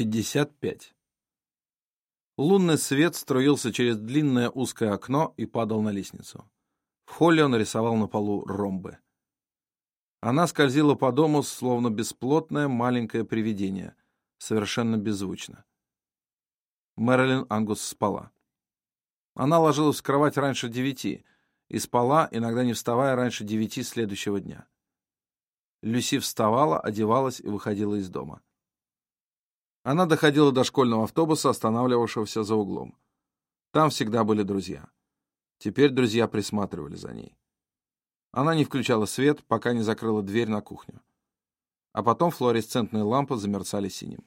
55. Лунный свет струился через длинное узкое окно и падал на лестницу. В холле он рисовал на полу ромбы. Она скользила по дому, словно бесплотное маленькое привидение, совершенно беззвучно. Мэрилин Ангус спала. Она ложилась в кровать раньше девяти и спала, иногда не вставая раньше девяти следующего дня. Люси вставала, одевалась и выходила из дома. Она доходила до школьного автобуса, останавливавшегося за углом. Там всегда были друзья. Теперь друзья присматривали за ней. Она не включала свет, пока не закрыла дверь на кухню. А потом флуоресцентные лампы замерцали синим.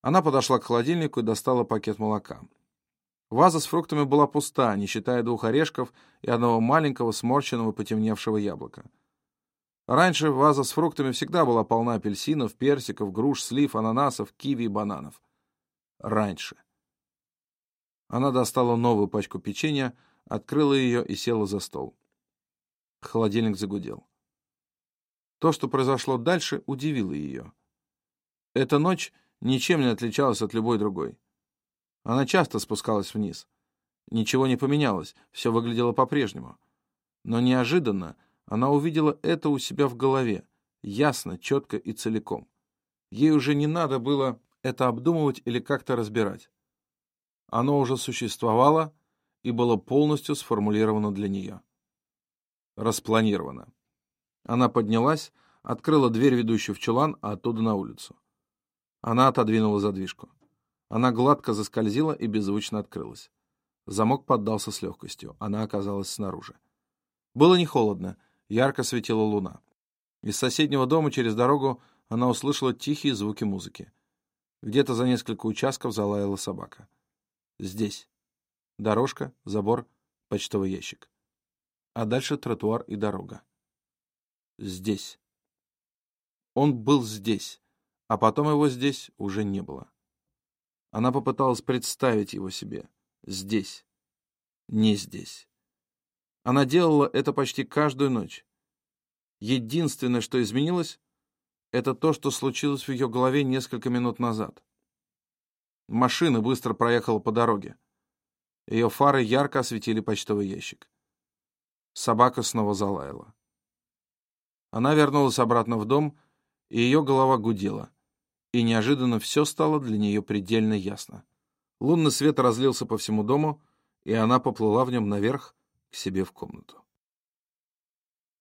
Она подошла к холодильнику и достала пакет молока. Ваза с фруктами была пуста, не считая двух орешков и одного маленького сморщенного потемневшего яблока. Раньше ваза с фруктами всегда была полна апельсинов, персиков, груш, слив, ананасов, киви и бананов. Раньше. Она достала новую пачку печенья, открыла ее и села за стол. Холодильник загудел. То, что произошло дальше, удивило ее. Эта ночь ничем не отличалась от любой другой. Она часто спускалась вниз. Ничего не поменялось, все выглядело по-прежнему. Но неожиданно она увидела это у себя в голове, ясно, четко и целиком. Ей уже не надо было это обдумывать или как-то разбирать. Оно уже существовало и было полностью сформулировано для нее. Распланировано. Она поднялась, открыла дверь, ведущую в чулан, а оттуда на улицу. Она отодвинула задвижку. Она гладко заскользила и беззвучно открылась. Замок поддался с легкостью. Она оказалась снаружи. Было не холодно, ярко светила луна. Из соседнего дома через дорогу она услышала тихие звуки музыки. Где-то за несколько участков залаяла собака. Здесь. Дорожка, забор, почтовый ящик. А дальше тротуар и дорога. Здесь. Он был здесь, а потом его здесь уже не было. Она попыталась представить его себе. Здесь. Не здесь. Она делала это почти каждую ночь. Единственное, что изменилось, это то, что случилось в ее голове несколько минут назад. Машина быстро проехала по дороге. Ее фары ярко осветили почтовый ящик. Собака снова залаяла. Она вернулась обратно в дом, и ее голова гудела. И неожиданно все стало для нее предельно ясно. Лунный свет разлился по всему дому, и она поплыла в нем наверх, к себе в комнату.